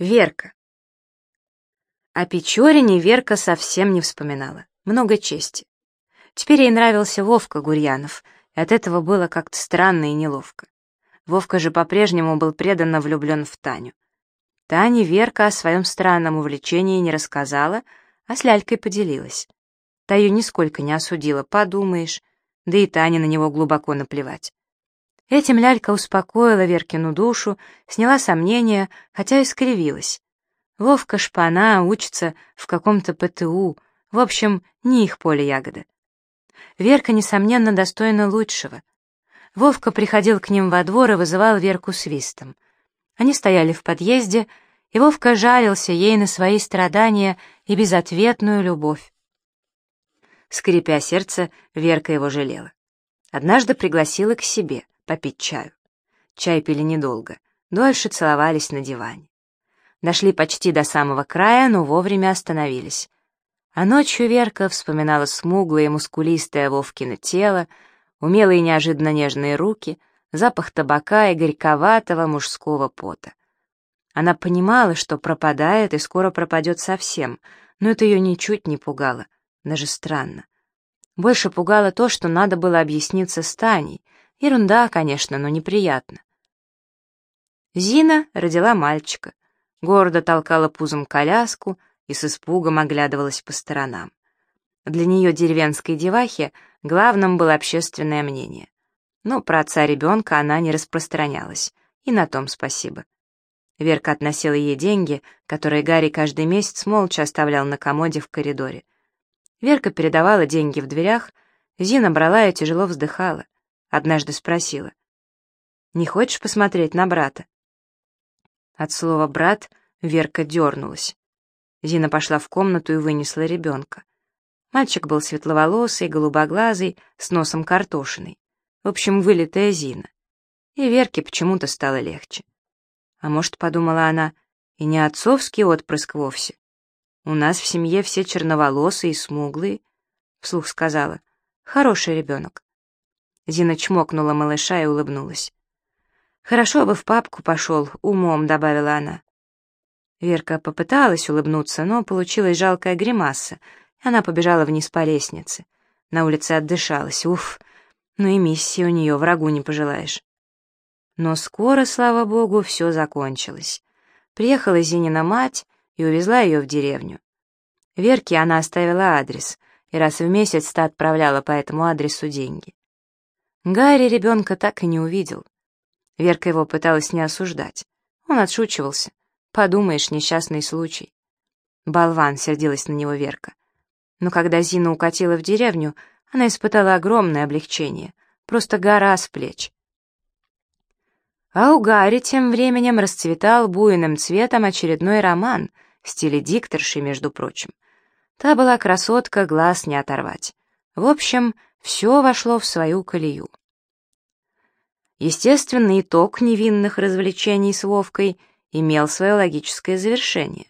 Верка. О Печорине Верка совсем не вспоминала. Много чести. Теперь ей нравился Вовка Гурьянов, и от этого было как-то странно и неловко. Вовка же по-прежнему был преданно влюблен в Таню. Тане Верка о своем странном увлечении не рассказала, а с Лялькой поделилась. Та ее нисколько не осудила, подумаешь, да и Тане на него глубоко наплевать. Этим лялька успокоила Веркину душу, сняла сомнения, хотя и скривилась. Вовка Шпана учится в каком-то ПТУ, в общем, не их поле ягоды. Верка, несомненно, достойна лучшего. Вовка приходил к ним во двор и вызывал Верку свистом. Они стояли в подъезде, и Вовка жалился ей на свои страдания и безответную любовь. Скрипя сердце, Верка его жалела. Однажды пригласила к себе — попить чаю. Чай пили недолго, дольше целовались на диване. Дошли почти до самого края, но вовремя остановились. А ночью Верка вспоминала смуглое мускулистое Вовкино тело, умелые неожиданно нежные руки, запах табака и горьковатого мужского пота. Она понимала, что пропадает и скоро пропадет совсем, но это ее ничуть не пугало, даже странно. Больше пугало то, что надо было объясниться с Таней, Ерунда, конечно, но неприятно. Зина родила мальчика, гордо толкала пузом коляску и с испугом оглядывалась по сторонам. Для нее, деревенской девахи, главным было общественное мнение. Но про отца ребенка она не распространялась, и на том спасибо. Верка относила ей деньги, которые Гарри каждый месяц молча оставлял на комоде в коридоре. Верка передавала деньги в дверях, Зина брала и тяжело вздыхала. Однажды спросила. «Не хочешь посмотреть на брата?» От слова «брат» Верка дернулась. Зина пошла в комнату и вынесла ребенка. Мальчик был светловолосый, голубоглазый, с носом картошиной. В общем, вылитая Зина. И Верке почему-то стало легче. А может, подумала она, и не отцовский отпрыск вовсе. У нас в семье все черноволосые и смуглые. Вслух сказала, хороший ребенок. Зина чмокнула малыша и улыбнулась. «Хорошо бы в папку пошел, умом», — добавила она. Верка попыталась улыбнуться, но получилась жалкая гримаса, и она побежала вниз по лестнице. На улице отдышалась. Уф, ну и миссии у нее врагу не пожелаешь. Но скоро, слава богу, все закончилось. Приехала Зинина мать и увезла ее в деревню. Верке она оставила адрес, и раз в месяц та отправляла по этому адресу деньги. Гарри ребенка так и не увидел. Верка его пыталась не осуждать. Он отшучивался. Подумаешь, несчастный случай. Болван, сердилась на него Верка. Но когда Зина укатила в деревню, она испытала огромное облегчение. Просто гора с плеч. А у Гарри тем временем расцветал буйным цветом очередной роман в стиле дикторши, между прочим. Та была красотка, глаз не оторвать. В общем, все вошло в свою колею. Естественный итог невинных развлечений с Вовкой имел свое логическое завершение.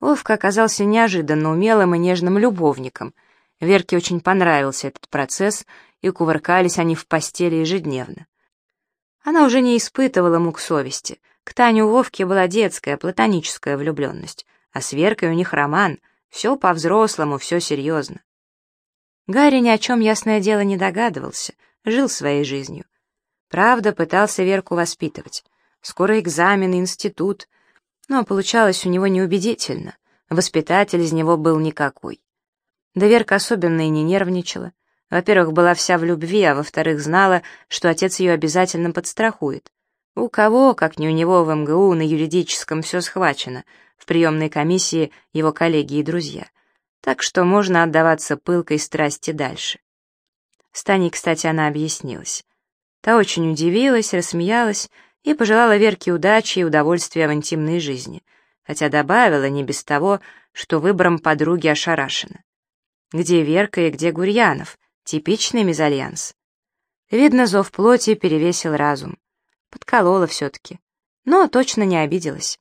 Вовка оказался неожиданно умелым и нежным любовником. Верке очень понравился этот процесс, и кувыркались они в постели ежедневно. Она уже не испытывала мук совести. К Тане у Вовки была детская, платоническая влюбленность, а с Веркой у них роман, все по-взрослому, все серьезно. Гарри ни о чем, ясное дело, не догадывался, жил своей жизнью. Правда, пытался Верку воспитывать. Скоро экзамен, институт. Но получалось у него неубедительно. Воспитатель из него был никакой. Да Верка особенно и не нервничала. Во-первых, была вся в любви, а во-вторых, знала, что отец ее обязательно подстрахует. У кого, как не у него в МГУ, на юридическом все схвачено, в приемной комиссии его коллеги и друзья так что можно отдаваться пылкой страсти дальше. С Таней, кстати, она объяснилась. Та очень удивилась, рассмеялась и пожелала Верке удачи и удовольствия в интимной жизни, хотя добавила не без того, что выбором подруги ошарашена. Где Верка и где Гурьянов? Типичный мезальянс. Видно, зов плоти перевесил разум. Подколола все-таки, но точно не обиделась.